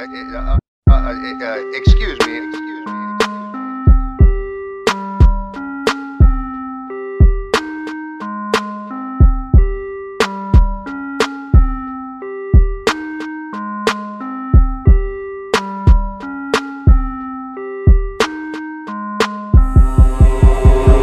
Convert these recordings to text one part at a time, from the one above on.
uh, uh, excuse me, excuse me.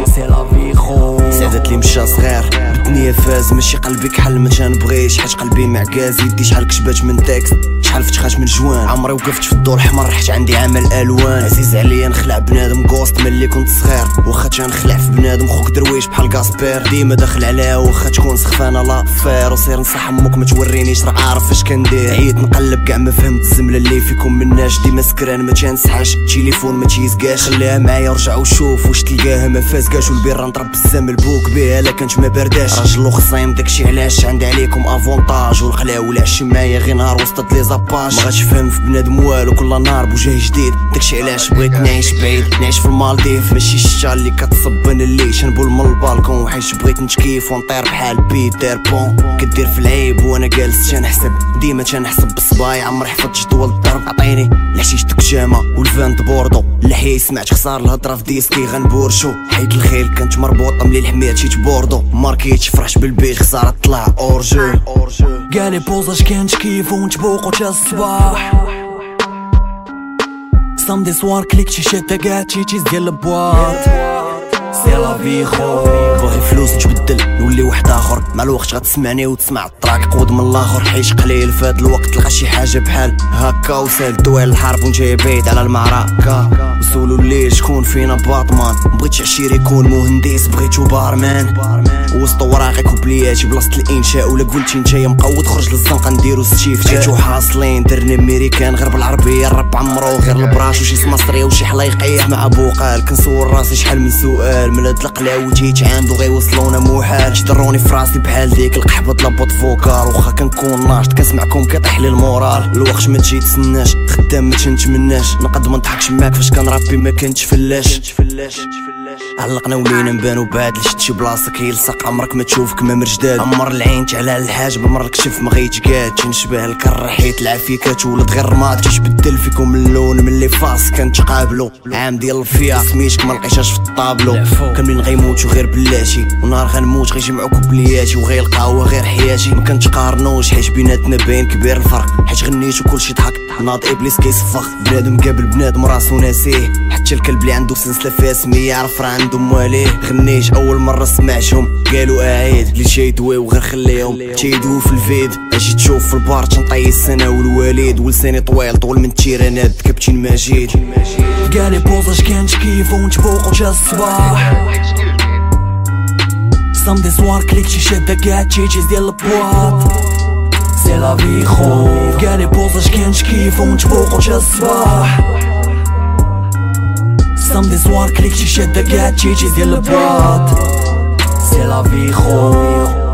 C'est la vie, gros. سعدت لي مشى صغير. الدنيا فاز ماشي قلبي كحل ما تنبغي شحال قلبي معكاز يدي شحال كتبات من تكست شحال فتخات من جوان. عمري وقفت في الدور الحمر حيت عندي عمل ألوان. عزيز عليا نخلع بنادم كوست ملي كنت صغير. واخا تنخلع في بنادم خوك درويش بحال كاسبير ديما داخل عليها واخا تكون سخفانة لا فير وسير نصح أمك ما تورينيش راه عارف اش كندير. عييت نقلب كاع ما فهمت الزمله اللي فيكم مناش ديما سكران ما تنسحاش تليفون ما تيزكاش خليها معايا ورجع وشوف واش تلقاها ما فازكاش والبيرة نضرب بالزمل بوك بها لا كانت ما بارداش راجل وخصيم داكشي علاش عندي عليكم افونتاج والقلاو ولا معايا غير نهار وسط لي زاباج. ما غاتش فهم في بنادم والو كل نهار بوجه جديد. داكشي علاش بغيت نعيش بعيد؟ نعيش في المالديف. ماشي الشتا اللي كتصب أنا اللي شنبول من البالكون وحيت بغيت نتكيف ونطير بحال بيتر بون. كدير في العيب وأنا جالس تنحسب. ديما تنحسب بالصباي عمري حفظت جدول الضرب عطيني الحشيش جامة والفان بوردو اللحية سمعت خسار الهضرة في ديسكي غنبورشو. حيت الخيل كانت مربوطة ملي الحمير تيت بوردو. ماركيتش فرحش بالبيت خسارة طلع أورجو. قالي بوزاش كانت كيف ونتبوقو تا الصباح سامدي سوار كليك شي شتا كاع تشيتيز ديال البواط سي لا في خو باغي فلوس نتبدل نولي واحد آخر. مع الوقت غتسمعني وتسمع. الطراك قود من الآخر. حيش قليل في هاد الوقت تلقى شي حاجة بحال هكا. وسال دوال الحرب ونجي بعيد على المعركة. وسولو ليه شكون فينا باطمان بغيت عشير يكون مهندس بغيتو بارمان. وسط وراقي كوبلياتي بلاصة الإنشاء. ولا قلتي نتايا مقود خرج للزنقة نديرو ستيف جاتو حاصلين درنا أمريكان. غير بالعربية الرب عمرو. غير البراش وشي مصري وشي حلايقيه مع أبو قال كنصور راسي شحال من سؤال. من هاد القلاو جيت عندو غيوصلونا محال شدروني في راسي بحال ديك القحبة لابوت فوكال. واخا كنكون ناشط كنسمعكم كيطيح لي المورال. الوقت ما تجي تسناش خدام ما تنتمناش. نقد ما نضحكش معاك فاش كنرابي ما كنتش فلاش. علقنا ولينا نبانو بعد لشت شي بلاصه كيلصق عمرك ما تشوفك ما مرجداد عمر العين على الحاج بمر كشف ما غيتقاد تنشبه الكر حيت العافية كتولد غير رماد. تيبدل فيكم اللون من اللي فاس كنتقابلو. عام ديال الفيا سميتك ما لقيتهاش في الطابلو. كاملين غيموتو غير بلاتي. ونهار غنموت غيجمعو كوبلياتي وغيلقاوها غير حياتي. ما كنتقارنوش حيت بيناتنا باين كبير الفرق. حيت غنيت وكلشي ضحك ناض إبليس كيصفخ بنادم قابل بنادم راسو ناسيه. حتى الكلب اللي عنده سلسله فيها سميه يعرف راه عنده مواليه غنيت أول مرة سمعتهم. قالوا أعيد. اللي تيدوي وغير خليهم. تيدوي في الفيد. أجي تشوف في البار تنطي السنة والوالد ولساني طويل طول من التيرانات كابتن مجيد قالي بوزاش كانت كيف؟ ونتبوقو تا الصباح. سامدي سوار كليك شي شتا كاع تشيتيز ديال البواط. سي لا في خو. قالي بوزاش كانت كيف؟ ونتبوقو تا الصباح. سامدي سوار كليك شي شتا كاع تشيتيز ديال البواط سي لا في خو